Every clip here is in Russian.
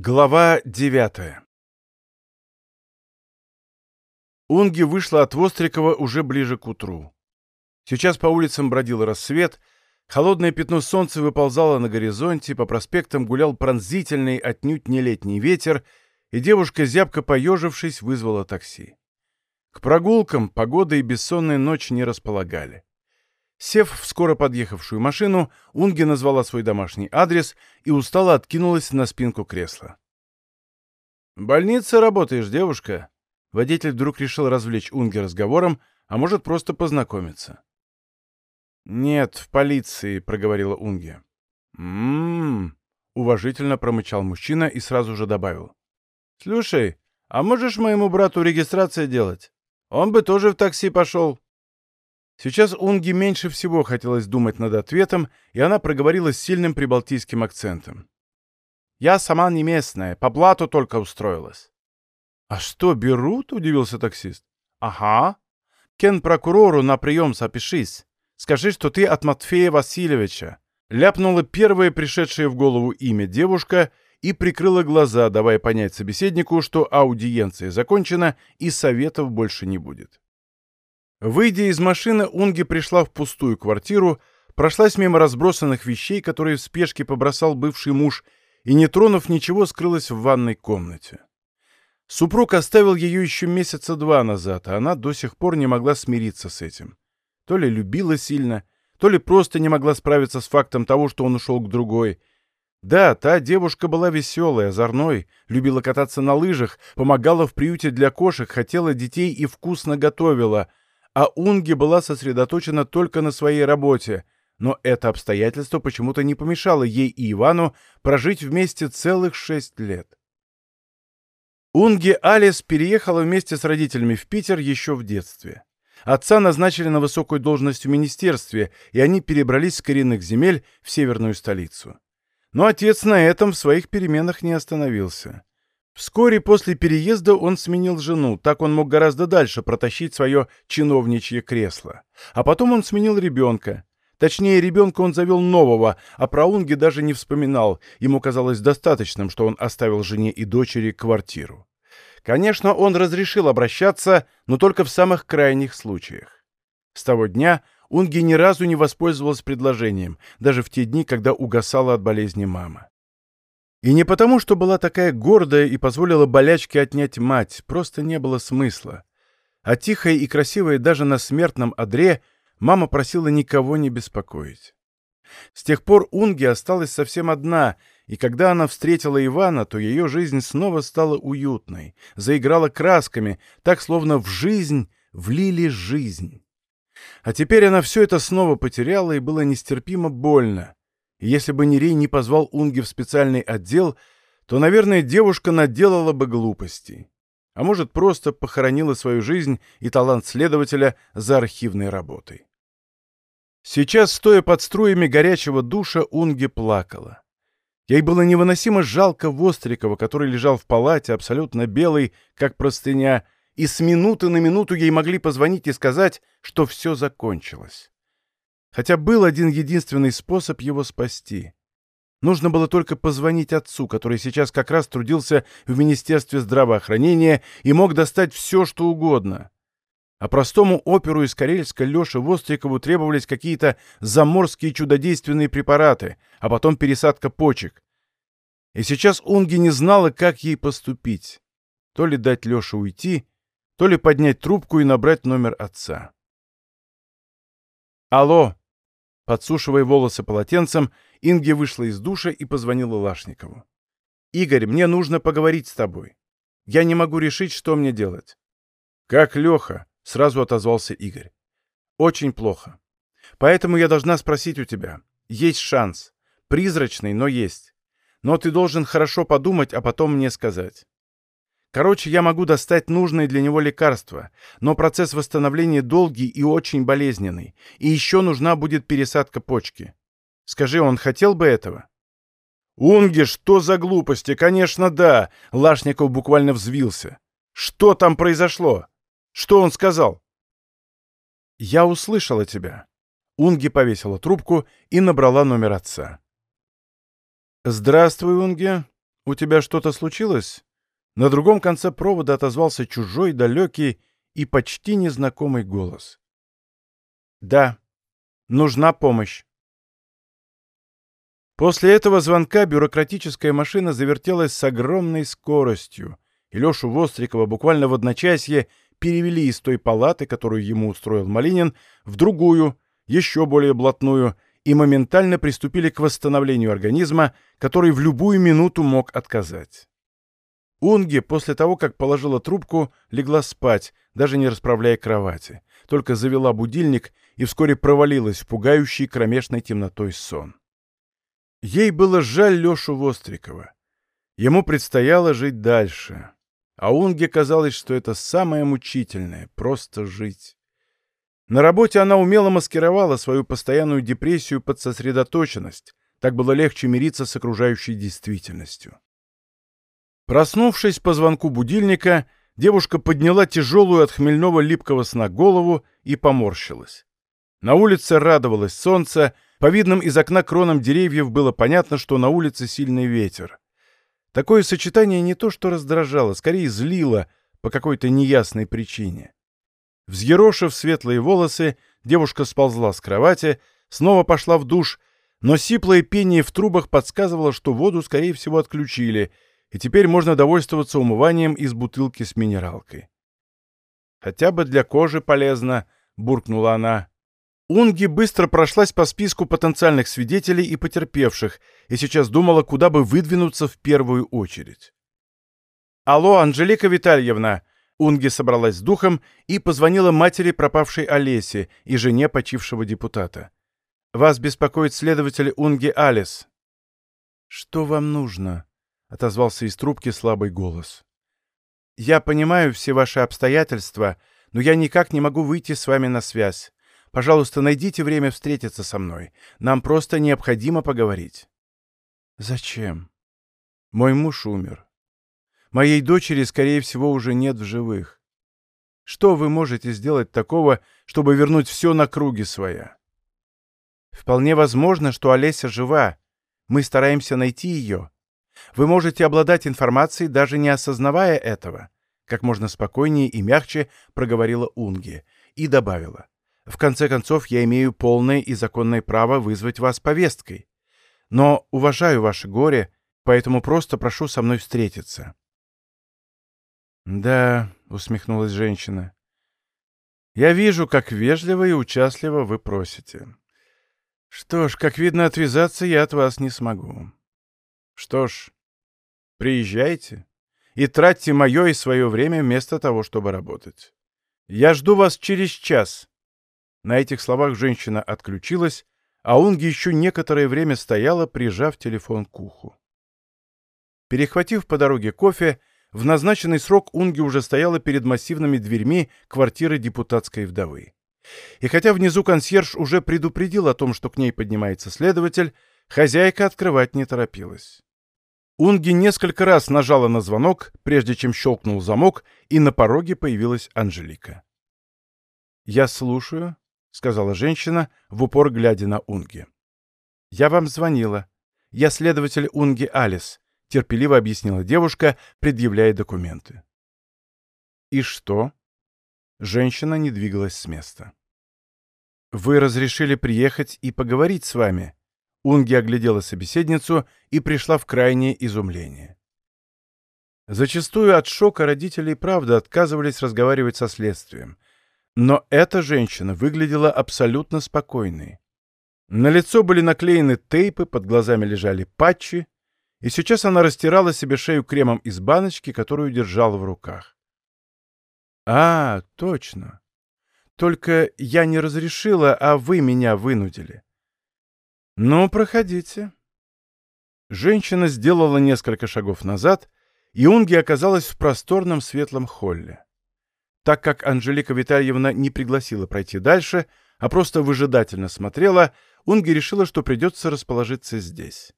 Глава девятая Унги вышла от Вострикова уже ближе к утру. Сейчас по улицам бродил рассвет, холодное пятно солнца выползало на горизонте, по проспектам гулял пронзительный, отнюдь не летний ветер, и девушка, зябко поежившись, вызвала такси. К прогулкам погода и бессонная ночь не располагали. Сев в скоро подъехавшую машину, Унги назвала свой домашний адрес и устало откинулась на спинку кресла. «В больнице работаешь, девушка?» Водитель вдруг решил развлечь Унги разговором, а может, просто познакомиться. «Нет, в полиции», — проговорила Унги. «М-м-м», уважительно промычал мужчина и сразу же добавил. «Слушай, а можешь моему брату регистрация делать? Он бы тоже в такси пошел». Сейчас Унге меньше всего хотелось думать над ответом, и она проговорила с сильным прибалтийским акцентом. «Я сама не местная, по блату только устроилась». «А что, берут?» — удивился таксист. «Ага. Кен прокурору на прием запишись. Скажи, что ты от Матфея Васильевича». Ляпнула первое пришедшее в голову имя девушка и прикрыла глаза, давая понять собеседнику, что аудиенция закончена и советов больше не будет. Выйдя из машины, Унги пришла в пустую квартиру, прошлась мимо разбросанных вещей, которые в спешке побросал бывший муж, и, не тронув ничего, скрылась в ванной комнате. Супруг оставил ее еще месяца два назад, а она до сих пор не могла смириться с этим. То ли любила сильно, то ли просто не могла справиться с фактом того, что он ушел к другой. Да, та девушка была веселой, озорной, любила кататься на лыжах, помогала в приюте для кошек, хотела детей и вкусно готовила — а Унги была сосредоточена только на своей работе, но это обстоятельство почему-то не помешало ей и Ивану прожить вместе целых шесть лет. Унги Алис переехала вместе с родителями в Питер еще в детстве. Отца назначили на высокую должность в министерстве, и они перебрались с коренных земель в северную столицу. Но отец на этом в своих переменах не остановился. Вскоре после переезда он сменил жену, так он мог гораздо дальше протащить свое чиновничье кресло. А потом он сменил ребенка. Точнее, ребенка он завел нового, а про Унги даже не вспоминал. Ему казалось достаточным, что он оставил жене и дочери квартиру. Конечно, он разрешил обращаться, но только в самых крайних случаях. С того дня Унги ни разу не воспользовалась предложением, даже в те дни, когда угасала от болезни мама. И не потому, что была такая гордая и позволила болячке отнять мать, просто не было смысла. А тихая и красивая даже на смертном одре мама просила никого не беспокоить. С тех пор Унги осталась совсем одна, и когда она встретила Ивана, то ее жизнь снова стала уютной, заиграла красками, так словно в жизнь влили жизнь. А теперь она все это снова потеряла, и было нестерпимо больно. Если бы Нерей не позвал Унги в специальный отдел, то, наверное, девушка наделала бы глупостей. А может, просто похоронила свою жизнь и талант следователя за архивной работой. Сейчас, стоя под струями горячего душа, Унги плакала. Ей было невыносимо жалко Вострикова, который лежал в палате, абсолютно белый, как простыня, и с минуты на минуту ей могли позвонить и сказать, что все закончилось. Хотя был один единственный способ его спасти. Нужно было только позвонить отцу, который сейчас как раз трудился в Министерстве здравоохранения и мог достать все, что угодно. А простому оперу из Карельска Леше Вострикову требовались какие-то заморские чудодейственные препараты, а потом пересадка почек. И сейчас Унги не знала, как ей поступить. То ли дать Леше уйти, то ли поднять трубку и набрать номер отца. «Алло!» Подсушивая волосы полотенцем, Инге вышла из душа и позвонила Лашникову. «Игорь, мне нужно поговорить с тобой. Я не могу решить, что мне делать». «Как Леха?» — сразу отозвался Игорь. «Очень плохо. Поэтому я должна спросить у тебя. Есть шанс. Призрачный, но есть. Но ты должен хорошо подумать, а потом мне сказать. Короче, я могу достать нужные для него лекарства, но процесс восстановления долгий и очень болезненный, и еще нужна будет пересадка почки. Скажи, он хотел бы этого?» «Унги, что за глупости? Конечно, да!» Лашников буквально взвился. «Что там произошло? Что он сказал?» «Я услышала тебя». Унги повесила трубку и набрала номер отца. «Здравствуй, Унги. «У тебя что-то случилось?» На другом конце провода отозвался чужой, далекий и почти незнакомый голос. «Да, нужна помощь». После этого звонка бюрократическая машина завертелась с огромной скоростью, и Лешу Вострикова буквально в одночасье перевели из той палаты, которую ему устроил Малинин, в другую, еще более блатную, и моментально приступили к восстановлению организма, который в любую минуту мог отказать. Унги после того, как положила трубку, легла спать, даже не расправляя кровати, только завела будильник и вскоре провалилась в пугающий кромешной темнотой сон. Ей было жаль Лешу Вострикова. Ему предстояло жить дальше. А Унге казалось, что это самое мучительное — просто жить. На работе она умело маскировала свою постоянную депрессию под сосредоточенность. Так было легче мириться с окружающей действительностью. Проснувшись по звонку будильника, девушка подняла тяжелую от хмельного липкого сна голову и поморщилась. На улице радовалось солнце, по видным из окна кронам деревьев было понятно, что на улице сильный ветер. Такое сочетание не то что раздражало, скорее злило по какой-то неясной причине. Взъерошив светлые волосы, девушка сползла с кровати, снова пошла в душ, но сиплое пение в трубах подсказывало, что воду, скорее всего, отключили, и теперь можно довольствоваться умыванием из бутылки с минералкой. «Хотя бы для кожи полезно», — буркнула она. Унги быстро прошлась по списку потенциальных свидетелей и потерпевших и сейчас думала, куда бы выдвинуться в первую очередь. «Алло, Анжелика Витальевна!» Унги собралась с духом и позвонила матери пропавшей Олесе и жене почившего депутата. «Вас беспокоит следователь Унги Алис». «Что вам нужно?» — отозвался из трубки слабый голос. «Я понимаю все ваши обстоятельства, но я никак не могу выйти с вами на связь. Пожалуйста, найдите время встретиться со мной. Нам просто необходимо поговорить». «Зачем?» «Мой муж умер. Моей дочери, скорее всего, уже нет в живых. Что вы можете сделать такого, чтобы вернуть все на круги своя?» «Вполне возможно, что Олеся жива. Мы стараемся найти ее. Вы можете обладать информацией, даже не осознавая этого», как можно спокойнее и мягче проговорила Унги и добавила. В конце концов, я имею полное и законное право вызвать вас повесткой. Но уважаю ваше горе, поэтому просто прошу со мной встретиться». «Да», — усмехнулась женщина, — «я вижу, как вежливо и участливо вы просите. Что ж, как видно, отвязаться я от вас не смогу. Что ж, приезжайте и тратьте мое и свое время вместо того, чтобы работать. Я жду вас через час». На этих словах женщина отключилась, а Унги еще некоторое время стояла, прижав телефон к уху. Перехватив по дороге кофе, в назначенный срок Унги уже стояла перед массивными дверьми квартиры депутатской вдовы. И хотя внизу консьерж уже предупредил о том, что к ней поднимается следователь, хозяйка открывать не торопилась. Унги несколько раз нажала на звонок, прежде чем щелкнул замок, и на пороге появилась Анжелика. «Я слушаю», — сказала женщина, в упор глядя на Унги. «Я вам звонила. Я следователь Унги Алис», — терпеливо объяснила девушка, предъявляя документы. «И что?» Женщина не двигалась с места. «Вы разрешили приехать и поговорить с вами?» Унги оглядела собеседницу и пришла в крайнее изумление. Зачастую от шока родители правда отказывались разговаривать со следствием, но эта женщина выглядела абсолютно спокойной. На лицо были наклеены тейпы, под глазами лежали патчи, и сейчас она растирала себе шею кремом из баночки, которую держала в руках. «А, точно. Только я не разрешила, а вы меня вынудили». «Ну, проходите». Женщина сделала несколько шагов назад, и Унги оказалась в просторном светлом холле. Так как Анжелика Витальевна не пригласила пройти дальше, а просто выжидательно смотрела, Унги решила, что придется расположиться здесь.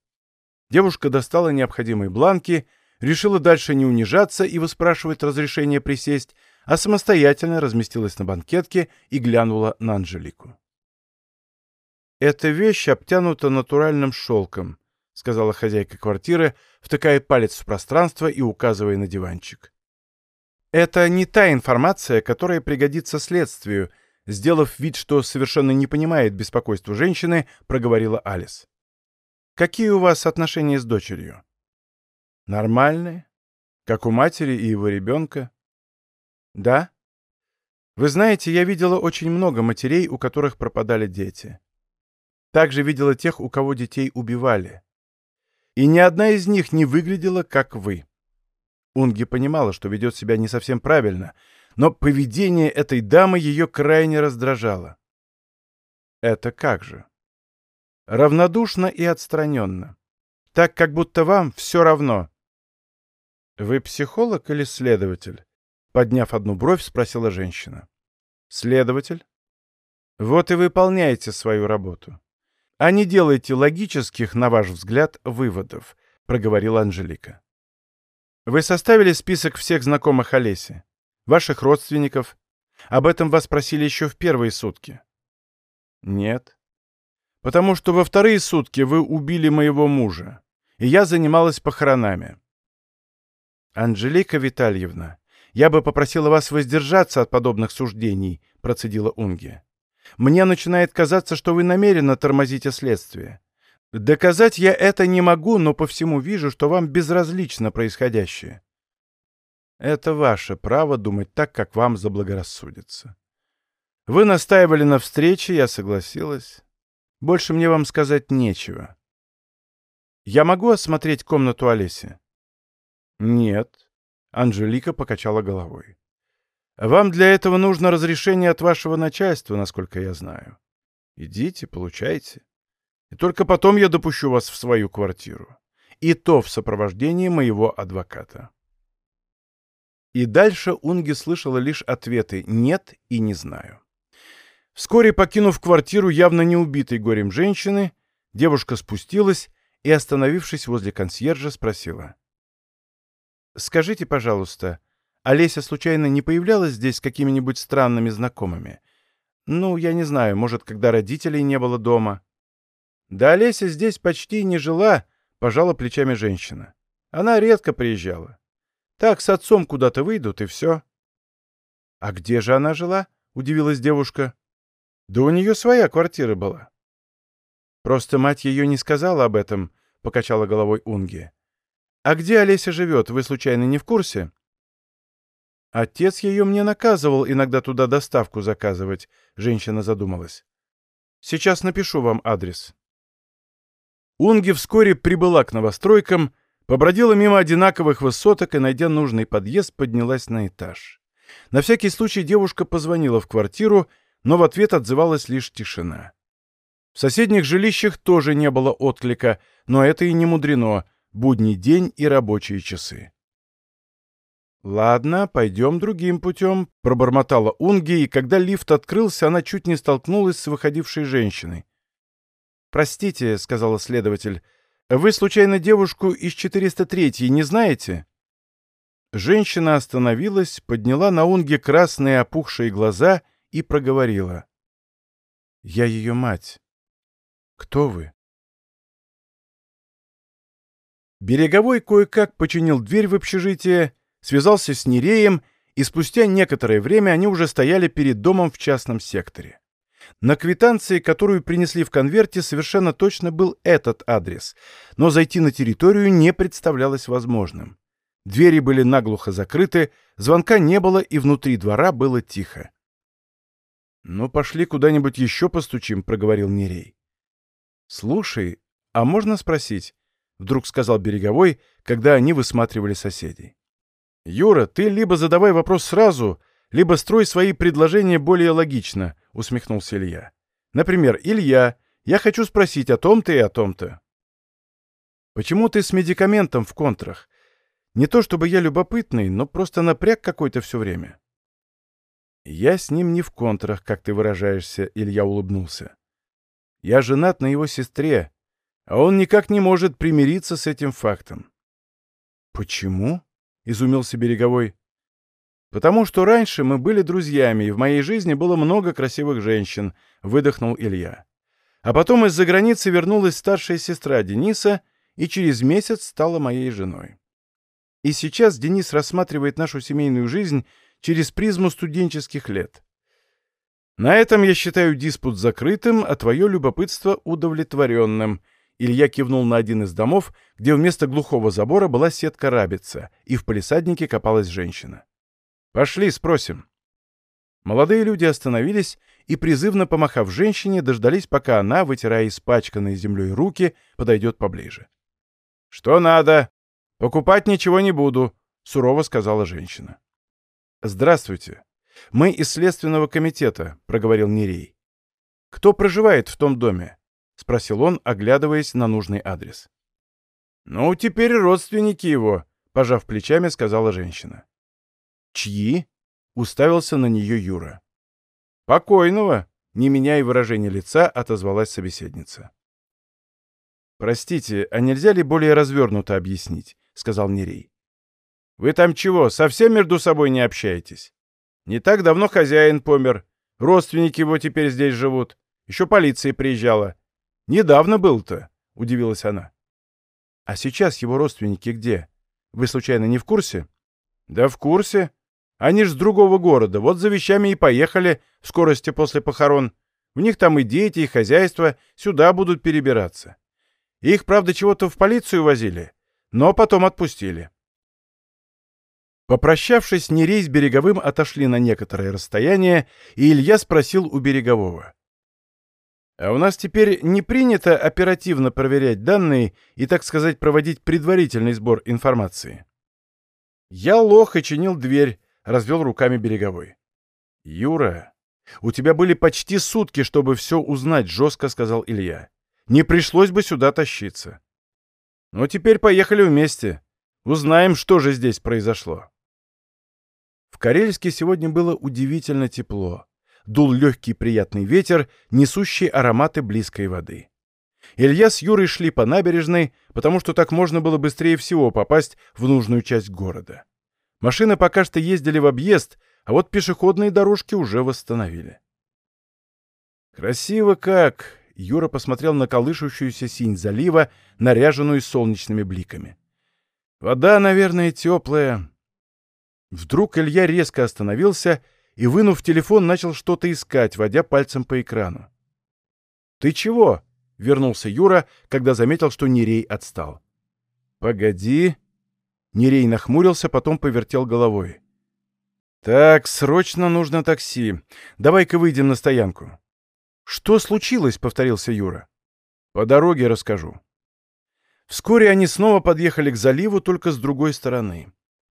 Девушка достала необходимые бланки, решила дальше не унижаться и выспрашивать разрешение присесть, а самостоятельно разместилась на банкетке и глянула на Анжелику. «Эта вещь обтянута натуральным шелком», — сказала хозяйка квартиры, втыкая палец в пространство и указывая на диванчик. «Это не та информация, которая пригодится следствию», сделав вид, что совершенно не понимает беспокойства женщины, проговорила Алис. «Какие у вас отношения с дочерью?» «Нормальные, как у матери и его ребенка». «Да?» «Вы знаете, я видела очень много матерей, у которых пропадали дети. Также видела тех, у кого детей убивали. И ни одна из них не выглядела, как вы». Унги понимала, что ведет себя не совсем правильно, но поведение этой дамы ее крайне раздражало. Это как же? Равнодушно и отстраненно. Так, как будто вам все равно. Вы психолог или следователь? Подняв одну бровь, спросила женщина. Следователь? Вот и выполняете свою работу. А не делайте логических, на ваш взгляд, выводов, проговорила Анжелика. Вы составили список всех знакомых Олеси? Ваших родственников? Об этом вас просили еще в первые сутки. Нет. Потому что во вторые сутки вы убили моего мужа, и я занималась похоронами. Анжелика Витальевна, я бы попросила вас воздержаться от подобных суждений, процедила Унги. Мне начинает казаться, что вы намеренно тормозите следствие. Доказать я это не могу, но по всему вижу, что вам безразлично происходящее. Это ваше право думать так, как вам заблагорассудится. Вы настаивали на встрече, я согласилась. Больше мне вам сказать нечего. Я могу осмотреть комнату Олеси? Нет. Анжелика покачала головой. Вам для этого нужно разрешение от вашего начальства, насколько я знаю. Идите, получайте. И только потом я допущу вас в свою квартиру. И то в сопровождении моего адвоката. И дальше Унги слышала лишь ответы «нет» и «не знаю». Вскоре, покинув квартиру явно не убитой горем женщины, девушка спустилась и, остановившись возле консьержа, спросила. «Скажите, пожалуйста, Олеся случайно не появлялась здесь с какими-нибудь странными знакомыми? Ну, я не знаю, может, когда родителей не было дома?» «Да Олеся здесь почти не жила», — пожала плечами женщина. «Она редко приезжала. Так, с отцом куда-то выйдут, и все. — А где же она жила? — удивилась девушка. — Да у нее своя квартира была. — Просто мать ее не сказала об этом, — покачала головой Унги. — А где Олеся живет, вы случайно не в курсе? — Отец ее мне наказывал иногда туда доставку заказывать, — женщина задумалась. — Сейчас напишу вам адрес. Унги вскоре прибыла к новостройкам, Побродила мимо одинаковых высоток и, найдя нужный подъезд, поднялась на этаж. На всякий случай девушка позвонила в квартиру, но в ответ отзывалась лишь тишина. В соседних жилищах тоже не было отклика, но это и не мудрено. Будний день и рабочие часы. «Ладно, пойдем другим путем», — пробормотала Унги, и когда лифт открылся, она чуть не столкнулась с выходившей женщиной. «Простите», — сказала следователь, вы, случайно, девушку из 403-й не знаете?» Женщина остановилась, подняла на Унге красные опухшие глаза и проговорила. «Я ее мать. Кто вы?» Береговой кое-как починил дверь в общежитие, связался с Нереем, и спустя некоторое время они уже стояли перед домом в частном секторе. На квитанции, которую принесли в конверте, совершенно точно был этот адрес, но зайти на территорию не представлялось возможным. Двери были наглухо закрыты, звонка не было и внутри двора было тихо. «Ну, пошли куда-нибудь еще постучим», — проговорил Нерей. «Слушай, а можно спросить?» — вдруг сказал Береговой, когда они высматривали соседей. «Юра, ты либо задавай вопрос сразу, либо строй свои предложения более логично», — усмехнулся Илья. «Например, Илья, я хочу спросить о том-то и о том-то». «Почему ты с медикаментом в контрах? Не то чтобы я любопытный, но просто напряг какой-то все время». «Я с ним не в контрах, как ты выражаешься», — Илья улыбнулся. «Я женат на его сестре, а он никак не может примириться с этим фактом». «Почему?» — изумился Береговой. «Потому что раньше мы были друзьями, и в моей жизни было много красивых женщин», — выдохнул Илья. А потом из-за границы вернулась старшая сестра Дениса, и через месяц стала моей женой. И сейчас Денис рассматривает нашу семейную жизнь через призму студенческих лет. На этом я считаю диспут закрытым, а твое любопытство удовлетворенным. Илья кивнул на один из домов, где вместо глухого забора была сетка рабица, и в палисаднике копалась женщина. «Пошли, спросим». Молодые люди остановились и, призывно помахав женщине, дождались, пока она, вытирая испачканные землей руки, подойдет поближе. «Что надо? Покупать ничего не буду», — сурово сказала женщина. «Здравствуйте. Мы из Следственного комитета», — проговорил Нерей. «Кто проживает в том доме?» — спросил он, оглядываясь на нужный адрес. «Ну, теперь родственники его», — пожав плечами, сказала женщина. «Чьи?» — уставился на нее Юра. «Покойного», — не меняя выражения лица, отозвалась собеседница. «Простите, а нельзя ли более развернуто объяснить?» — сказал Нерей. «Вы там чего, совсем между собой не общаетесь? Не так давно хозяин помер, родственники его теперь здесь живут, еще полиция приезжала. Недавно был-то», — удивилась она. «А сейчас его родственники где? Вы случайно не в курсе?» «Да в курсе. Они ж с другого города, вот за вещами и поехали в скорости после похорон. У них там и дети, и хозяйство, сюда будут перебираться. Их, правда, чего-то в полицию возили, но потом отпустили. Попрощавшись, Нерей с Береговым отошли на некоторое расстояние, и Илья спросил у Берегового. «А у нас теперь не принято оперативно проверять данные и, так сказать, проводить предварительный сбор информации?» Я лох и чинил дверь, — развел руками Береговой. «Юра, у тебя были почти сутки, чтобы все узнать», — жестко сказал Илья. «Не пришлось бы сюда тащиться». «Ну, теперь поехали вместе. Узнаем, что же здесь произошло». В Карельске сегодня было удивительно тепло. Дул легкий приятный ветер, несущий ароматы близкой воды. Илья с Юрой шли по набережной, потому что так можно было быстрее всего попасть в нужную часть города. Машины пока что ездили в объезд, а вот пешеходные дорожки уже восстановили. «Красиво как!» — Юра посмотрел на колышущуюся синь залива, наряженную солнечными бликами. «Вода, наверное, теплая». Вдруг Илья резко остановился и, вынув телефон, начал что-то искать, водя пальцем по экрану. «Ты чего?» — вернулся Юра, когда заметил, что Нерей отстал. «Погоди», Нерей нахмурился, потом повертел головой. «Так, срочно нужно такси. Давай-ка выйдем на стоянку». «Что случилось?» — повторился Юра. «По дороге расскажу». Вскоре они снова подъехали к заливу, только с другой стороны.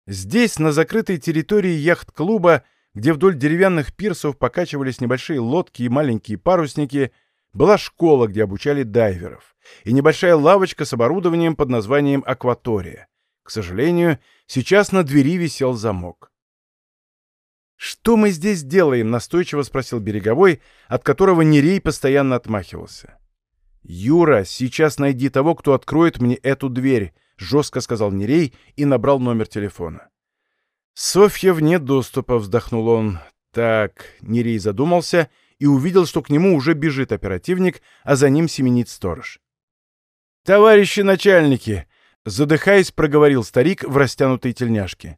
Здесь, на закрытой территории яхт-клуба, где вдоль деревянных пирсов покачивались небольшие лодки и маленькие парусники, была школа, где обучали дайверов, и небольшая лавочка с оборудованием под названием «Акватория». К сожалению, сейчас на двери висел замок. «Что мы здесь делаем?» — настойчиво спросил Береговой, от которого Нерей постоянно отмахивался. «Юра, сейчас найди того, кто откроет мне эту дверь», — жестко сказал Нерей и набрал номер телефона. «Софья вне доступа», — вздохнул он. «Так», — Нерей задумался и увидел, что к нему уже бежит оперативник, а за ним семенит сторож. «Товарищи начальники, Задыхаясь, проговорил старик в растянутой тельняшке.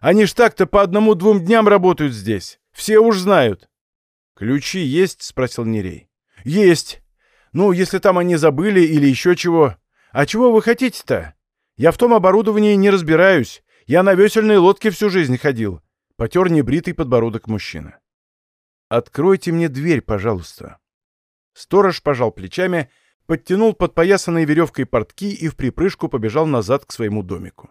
«Они ж так-то по одному-двум дням работают здесь. Все уж знают». «Ключи есть?» — спросил Нерей. «Есть. Ну, если там они забыли или еще чего. А чего вы хотите-то? Я в том оборудовании не разбираюсь. Я на весельной лодке всю жизнь ходил». Потер небритый подбородок мужчина. «Откройте мне дверь, пожалуйста». Сторож пожал плечами подтянул подпоясанной веревкой портки и в припрыжку побежал назад к своему домику.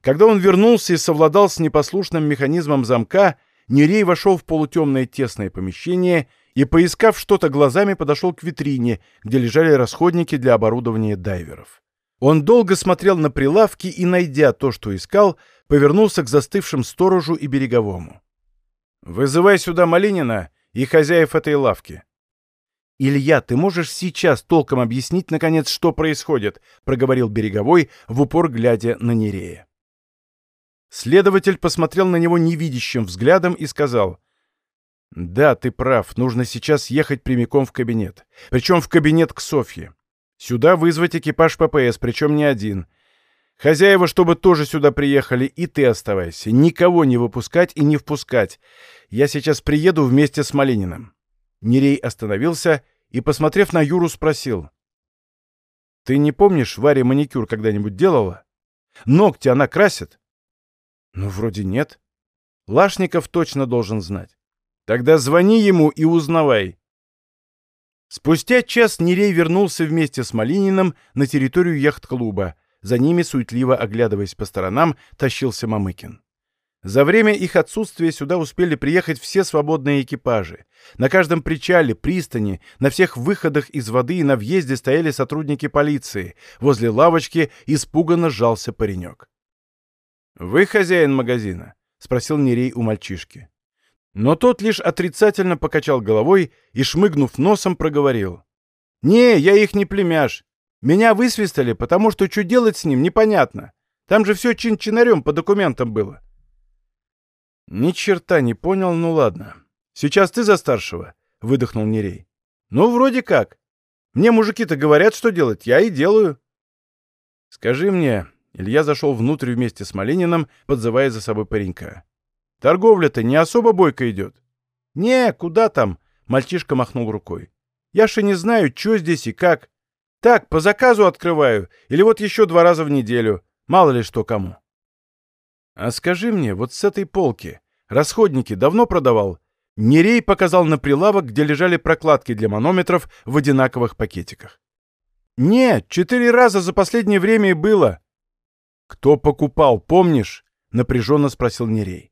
Когда он вернулся и совладал с непослушным механизмом замка, Нерей вошел в полутемное тесное помещение и, поискав что-то глазами, подошел к витрине, где лежали расходники для оборудования дайверов. Он долго смотрел на прилавки и, найдя то, что искал, повернулся к застывшим сторожу и береговому. «Вызывай сюда Малинина и хозяев этой лавки. «Илья, ты можешь сейчас толком объяснить, наконец, что происходит?» — проговорил Береговой, в упор глядя на Нерея. Следователь посмотрел на него невидящим взглядом и сказал, «Да, ты прав, нужно сейчас ехать прямиком в кабинет. Причем в кабинет к Софье. Сюда вызвать экипаж ППС, причем не один. Хозяева, чтобы тоже сюда приехали, и ты оставайся. Никого не выпускать и не впускать. Я сейчас приеду вместе с Малининым». Нерей остановился и, посмотрев на Юру, спросил. «Ты не помнишь, Варя маникюр когда-нибудь делала? Ногти она красит?» «Ну, вроде нет. Лашников точно должен знать. Тогда звони ему и узнавай». Спустя час Нерей вернулся вместе с Малининым на территорию яхт-клуба. За ними, суетливо оглядываясь по сторонам, тащился Мамыкин. За время их отсутствия сюда успели приехать все свободные экипажи. На каждом причале, пристани, на всех выходах из воды и на въезде стояли сотрудники полиции. Возле лавочки испуганно сжался паренек. «Вы хозяин магазина?» — спросил Нерей у мальчишки. Но тот лишь отрицательно покачал головой и, шмыгнув носом, проговорил. «Не, я их не племяш. Меня высвистали, потому что что делать с ним, непонятно. Там же все чин-чинарем по документам было. «Ни черта не понял, ну ладно. Сейчас ты за старшего?» — выдохнул Нерей. «Ну, вроде как. Мне мужики-то говорят, что делать, я и делаю». «Скажи мне...» — Илья зашел внутрь вместе с Малининым, подзывая за собой паренька. «Торговля-то не особо бойко идет». «Не, куда там?» — мальчишка махнул рукой. «Я же не знаю, что здесь и как. Так, по заказу открываю, или вот еще два раза в неделю. Мало ли что кому». «А скажи мне, вот с этой полки расходники давно продавал?» Нерей показал на прилавок, где лежали прокладки для манометров в одинаковых пакетиках. «Нет, четыре раза за последнее время и было». «Кто покупал, помнишь?» — напряженно спросил Нерей.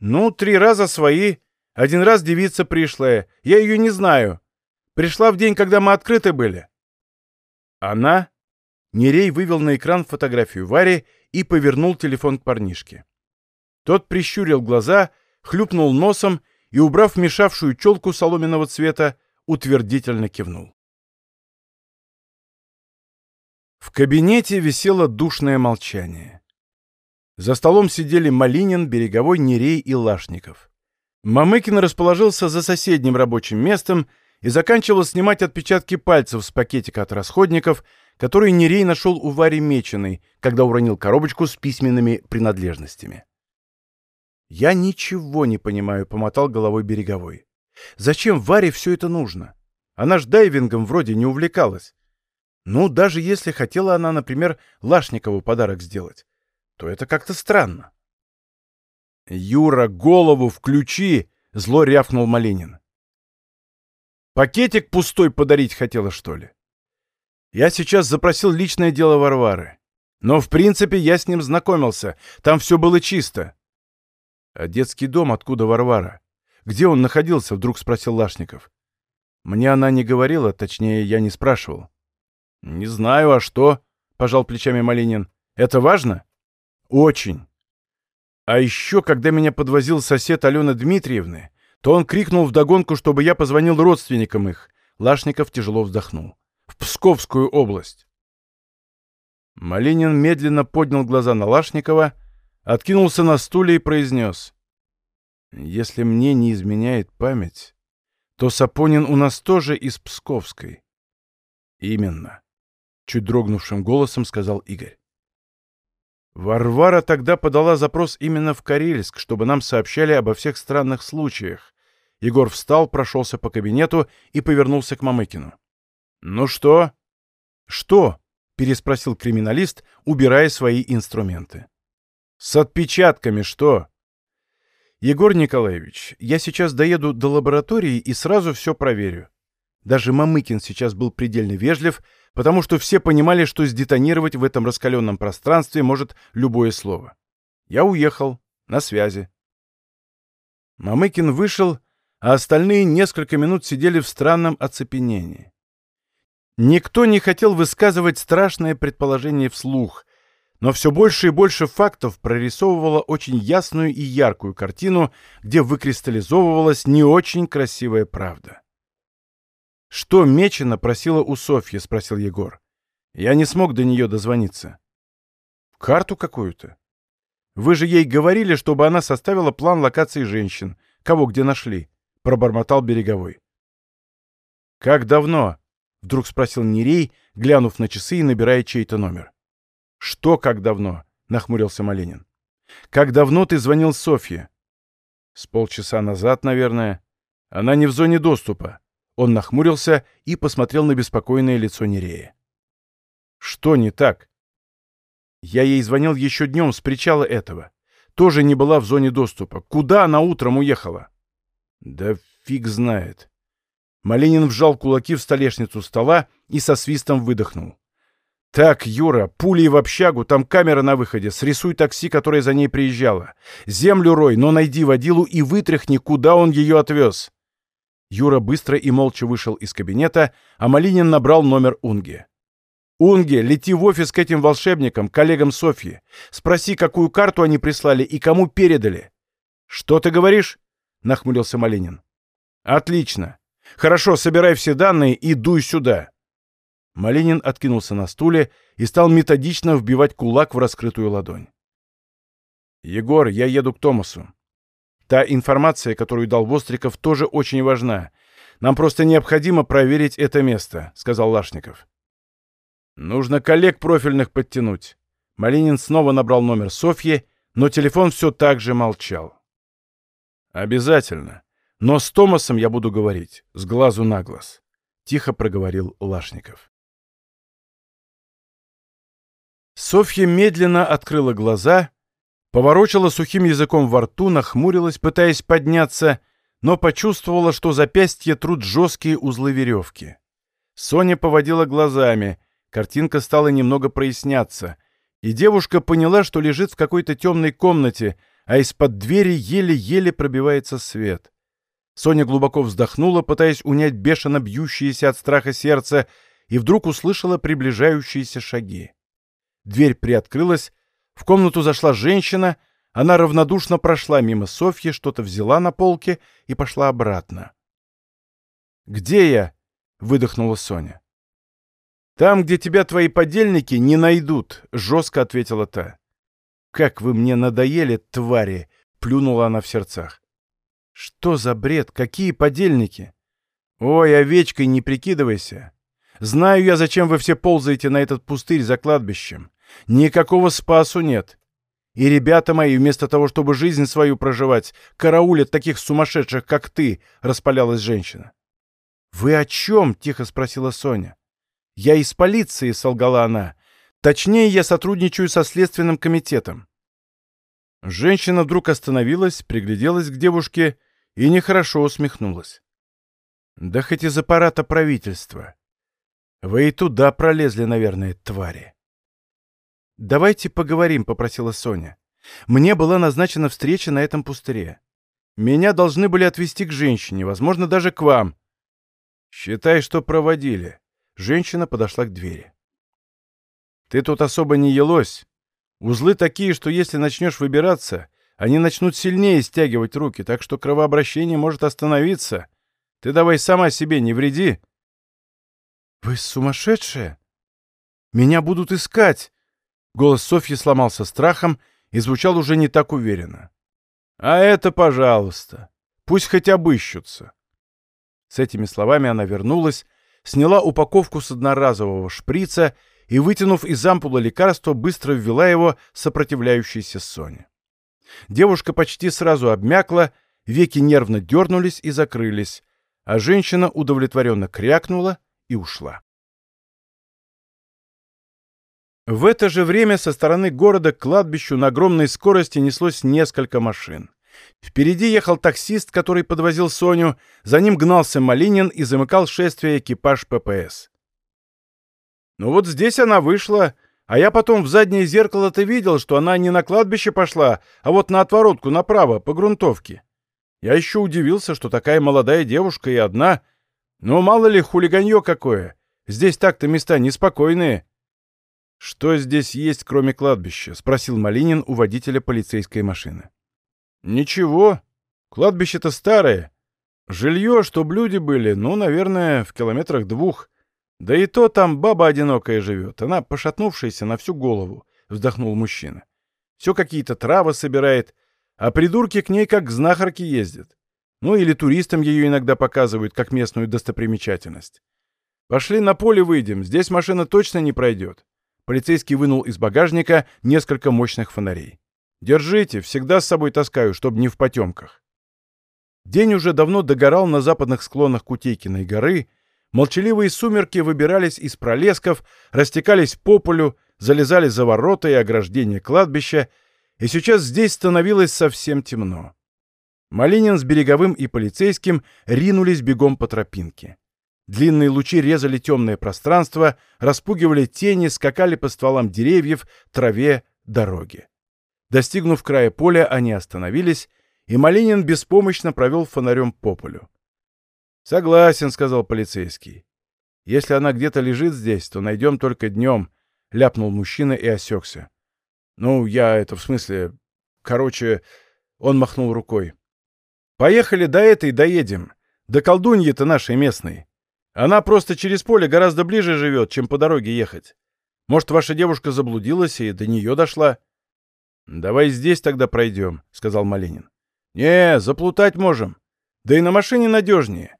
«Ну, три раза свои. Один раз девица пришлая. Я ее не знаю. Пришла в день, когда мы открыты были». «Она?» Нерей вывел на экран фотографию Вари и повернул телефон к парнишке. Тот прищурил глаза, хлюпнул носом и, убрав мешавшую челку соломенного цвета, утвердительно кивнул. В кабинете висело душное молчание. За столом сидели Малинин, Береговой, Нерей и Лашников. Мамыкин расположился за соседним рабочим местом и заканчивал снимать отпечатки пальцев с пакетика от расходников, который Нерей нашел у Вари Меченой, когда уронил коробочку с письменными принадлежностями. «Я ничего не понимаю», — помотал головой Береговой. «Зачем Варе все это нужно? Она ж дайвингом вроде не увлекалась. Ну, даже если хотела она, например, Лашникову подарок сделать, то это как-то странно». «Юра, голову включи!» — зло рявкнул Малинин. «Пакетик пустой подарить хотела, что ли?» Я сейчас запросил личное дело Варвары. Но, в принципе, я с ним знакомился. Там все было чисто. А детский дом откуда Варвара? Где он находился? Вдруг спросил Лашников. Мне она не говорила, точнее, я не спрашивал. Не знаю, а что? Пожал плечами Малинин. Это важно? Очень. А еще, когда меня подвозил сосед Алены Дмитриевны, то он крикнул вдогонку, чтобы я позвонил родственникам их. Лашников тяжело вздохнул в Псковскую область. Малинин медленно поднял глаза на Лашникова, откинулся на стуле и произнес. «Если мне не изменяет память, то Сапонин у нас тоже из Псковской». «Именно», — чуть дрогнувшим голосом сказал Игорь. Варвара тогда подала запрос именно в Карельск, чтобы нам сообщали обо всех странных случаях. Егор встал, прошелся по кабинету и повернулся к Мамыкину. «Ну что?» «Что?» — переспросил криминалист, убирая свои инструменты. «С отпечатками что?» «Егор Николаевич, я сейчас доеду до лаборатории и сразу все проверю». Даже Мамыкин сейчас был предельно вежлив, потому что все понимали, что сдетонировать в этом раскаленном пространстве может любое слово. Я уехал. На связи. Мамыкин вышел, а остальные несколько минут сидели в странном оцепенении. Никто не хотел высказывать страшное предположение вслух, но все больше и больше фактов прорисовывало очень ясную и яркую картину, где выкристаллизовывалась не очень красивая правда. «Что Мечина просила у Софьи?» — спросил Егор. «Я не смог до нее дозвониться». «Карту какую-то?» «Вы же ей говорили, чтобы она составила план локации женщин, кого где нашли», — пробормотал Береговой. «Как давно?» — вдруг спросил Нерей, глянув на часы и набирая чей-то номер. «Что как давно?» — нахмурился Малинин. «Как давно ты звонил Софье?» «С полчаса назад, наверное. Она не в зоне доступа». Он нахмурился и посмотрел на беспокойное лицо Нерея. «Что не так?» «Я ей звонил еще днем с причала этого. Тоже не была в зоне доступа. Куда она утром уехала?» «Да фиг знает». Малинин вжал кулаки в столешницу стола и со свистом выдохнул. «Так, Юра, пулей в общагу, там камера на выходе, срисуй такси, которое за ней приезжало. Землю рой, но найди водилу и вытряхни, куда он ее отвез». Юра быстро и молча вышел из кабинета, а Малинин набрал номер Унги. «Унге, лети в офис к этим волшебникам, коллегам Софьи. Спроси, какую карту они прислали и кому передали». «Что ты говоришь?» — нахмурился Малинин. «Отлично. Хорошо, собирай все данные и дуй сюда». Малинин откинулся на стуле и стал методично вбивать кулак в раскрытую ладонь. «Егор, я еду к Томасу. Та информация, которую дал Востриков, тоже очень важна. Нам просто необходимо проверить это место», — сказал Лашников. «Нужно коллег профильных подтянуть». Малинин снова набрал номер Софьи, но телефон все так же молчал. «Обязательно. Но с Томасом я буду говорить, с глазу на глаз», — тихо проговорил Лашников. Софья медленно открыла глаза, поворочила сухим языком во рту, нахмурилась, пытаясь подняться, но почувствовала, что запястье трут жесткие узлы веревки. Соня поводила глазами, картинка стала немного проясняться, и девушка поняла, что лежит в какой-то темной комнате, а из-под двери еле-еле пробивается свет. Соня глубоко вздохнула, пытаясь унять бешено бьющееся от страха сердце, и вдруг услышала приближающиеся шаги. Дверь приоткрылась, в комнату зашла женщина, она равнодушно прошла мимо Софьи, что-то взяла на полке и пошла обратно. «Где я?» — выдохнула Соня. «Там, где тебя твои подельники не найдут», — жестко ответила та. «Как вы мне надоели, твари!» — плюнула она в сердцах. «Что за бред? Какие подельники?» «Ой, овечкой не прикидывайся. Знаю я, зачем вы все ползаете на этот пустырь за кладбищем. Никакого спасу нет. И ребята мои, вместо того, чтобы жизнь свою проживать, караулят таких сумасшедших, как ты», — распалялась женщина. «Вы о чем?» — тихо спросила Соня. «Я из полиции», — солгала она. «Точнее, я сотрудничаю со Следственным комитетом». Женщина вдруг остановилась, пригляделась к девушке и нехорошо усмехнулась. «Да хоть из аппарата правительства. Вы и туда пролезли, наверное, твари». «Давайте поговорим», — попросила Соня. «Мне была назначена встреча на этом пустыре. Меня должны были отвезти к женщине, возможно, даже к вам». «Считай, что проводили». Женщина подошла к двери. «Ты тут особо не елось. Узлы такие, что если начнешь выбираться, они начнут сильнее стягивать руки, так что кровообращение может остановиться. Ты давай сама себе не вреди». «Вы сумасшедшая? Меня будут искать!» Голос Софьи сломался страхом и звучал уже не так уверенно. «А это, пожалуйста. Пусть хоть обыщутся». С этими словами она вернулась, сняла упаковку с одноразового шприца и, вытянув из ампулы лекарства, быстро ввела его сопротивляющейся Соне. Девушка почти сразу обмякла, веки нервно дернулись и закрылись, а женщина удовлетворенно крякнула и ушла. В это же время со стороны города к кладбищу на огромной скорости неслось несколько машин. Впереди ехал таксист, который подвозил Соню, за ним гнался Малинин и замыкал шествие экипаж ППС. «Ну вот здесь она вышла, а я потом в заднее зеркало-то видел, что она не на кладбище пошла, а вот на отворотку направо, по грунтовке. Я еще удивился, что такая молодая девушка и одна. Но мало ли хулиганье какое. Здесь так-то места неспокойные». «Что здесь есть, кроме кладбища?» — спросил Малинин у водителя полицейской машины. «Ничего. Кладбище-то старое. Жилье, чтоб люди были, ну, наверное, в километрах двух. Да и то там баба одинокая живет. Она пошатнувшаяся на всю голову», — вздохнул мужчина. «Все какие-то травы собирает, а придурки к ней как к знахарке ездят. Ну, или туристам ее иногда показывают, как местную достопримечательность. «Пошли на поле выйдем, здесь машина точно не пройдет». Полицейский вынул из багажника несколько мощных фонарей. «Держите, всегда с собой таскаю, чтобы не в потемках». День уже давно догорал на западных склонах Кутейкиной горы, молчаливые сумерки выбирались из пролесков, растекались по полю, залезали за ворота и ограждения кладбища, и сейчас здесь становилось совсем темно. Малинин с Береговым и полицейским ринулись бегом по тропинке. Длинные лучи резали темное пространство, распугивали тени, скакали по стволам деревьев, траве, дороге. Достигнув края поля, они остановились, и Малинин беспомощно провел фонарем по полю. «Согласен», — сказал полицейский. «Если она где-то лежит здесь, то найдем только днем», — ляпнул мужчина и осекся. «Ну, я это в смысле... Короче...» — он махнул рукой. «Поехали до этой доедем. До колдуньи-то нашей местной. Она просто через поле гораздо ближе живет, чем по дороге ехать. Может, ваша девушка заблудилась и до нее дошла?» «Давай здесь тогда пройдем», — сказал Малинин. «Не, заплутать можем. Да и на машине надежнее.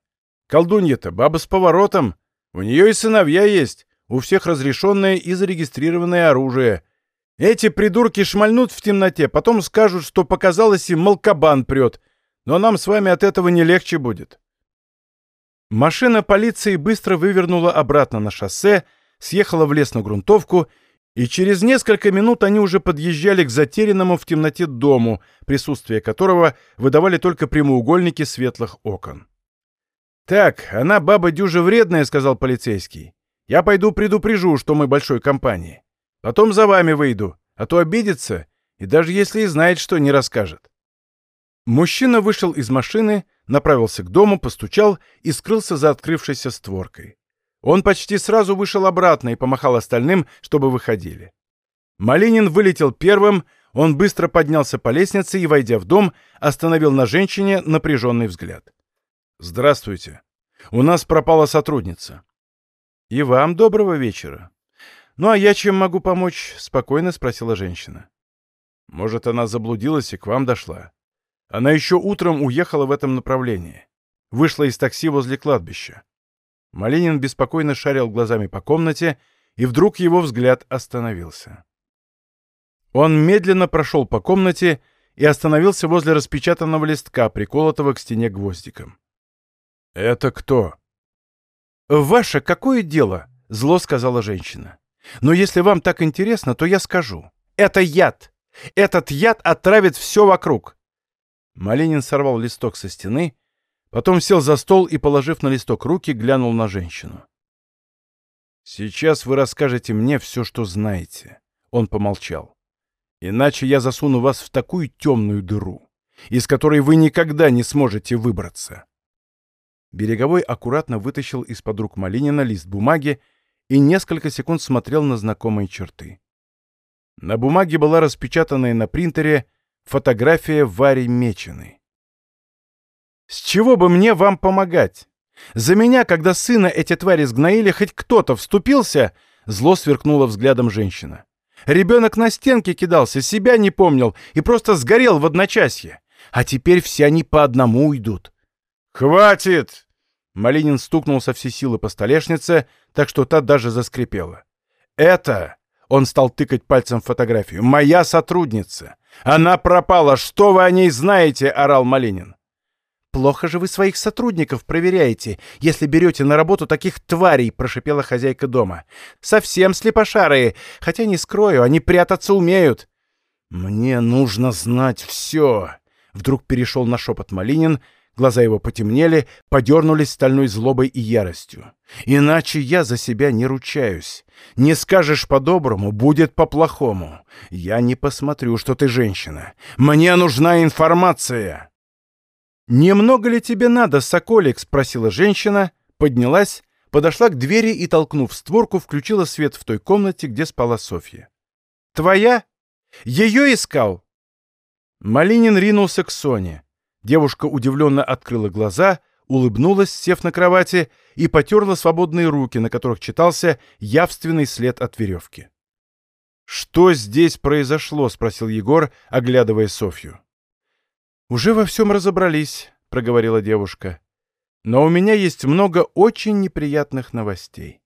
Колдунья-то баба с поворотом. У нее и сыновья есть. У всех разрешенное и зарегистрированное оружие. Эти придурки шмальнут в темноте, потом скажут, что показалось им, мол, кабан прет. Но нам с вами от этого не легче будет». Машина полиции быстро вывернула обратно на шоссе, съехала в лес на грунтовку, и через несколько минут они уже подъезжали к затерянному в темноте дому, присутствие которого выдавали только прямоугольники светлых окон. «Так, она баба дюжа вредная», — сказал полицейский. «Я пойду предупрежу, что мы большой компании. Потом за вами выйду, а то обидится, и даже если и знает, что не расскажет». Мужчина вышел из машины, направился к дому, постучал и скрылся за открывшейся створкой. Он почти сразу вышел обратно и помахал остальным, чтобы выходили. Малинин вылетел первым, он быстро поднялся по лестнице и, войдя в дом, остановил на женщине напряженный взгляд. «Здравствуйте. У нас пропала сотрудница». «И вам доброго вечера. Ну а я чем могу помочь?» — спокойно спросила женщина. «Может, она заблудилась и к вам дошла?» Она еще утром уехала в этом направлении. Вышла из такси возле кладбища. Малинин беспокойно шарил глазами по комнате, и вдруг его взгляд остановился. Он медленно прошел по комнате и остановился возле распечатанного листка, приколотого к стене гвоздиком. «Это кто?» «Ваше какое дело?» — зло сказала женщина. «Но если вам так интересно, то я скажу. Это яд! Этот яд отравит все вокруг. Малинин сорвал листок со стены, потом сел за стол и, положив на листок руки, глянул на женщину. «Сейчас вы расскажете мне все, что знаете», — он помолчал. «Иначе я засуну вас в такую темную дыру, из которой вы никогда не сможете выбраться». Береговой аккуратно вытащил из-под рук Малинина лист бумаги и несколько секунд смотрел на знакомые черты. На бумаге была распечатанная на принтере Фотография Вари Мечены. «С чего бы мне вам помогать? За меня, когда сына эти твари сгноили, хоть кто-то вступился?» Зло сверкнула взглядом женщина. «Ребенок на стенке кидался, себя не помнил и просто сгорел в одночасье. А теперь все они по одному уйдут». «Хватит!» Малинин стукнул со всей силы по столешнице, так что та даже заскрипела. «Это...» — он стал тыкать пальцем в фотографию. «Моя сотрудница. «Она пропала! Что вы о ней знаете?» — орал Малинин. «Плохо же вы своих сотрудников проверяете, если берете на работу таких тварей», — прошипела хозяйка дома. «Совсем слепошарые, хотя не скрою, они прятаться умеют». «Мне нужно знать все», — вдруг перешел на шепот Малинин, — Глаза его потемнели, подернулись стальной злобой и яростью. «Иначе я за себя не ручаюсь. Не скажешь по-доброму, будет по-плохому. Я не посмотрю, что ты женщина. Мне нужна информация!» «Немного ли тебе надо, Соколик?» — спросила женщина, поднялась, подошла к двери и, толкнув створку, включила свет в той комнате, где спала Софья. «Твоя? Ее искал?» Малинин ринулся к Соне. Девушка удивленно открыла глаза, улыбнулась, сев на кровати, и потерла свободные руки, на которых читался явственный след от веревки. «Что здесь произошло?» — спросил Егор, оглядывая Софью. «Уже во всем разобрались», — проговорила девушка. Но у меня есть много очень неприятных новостей.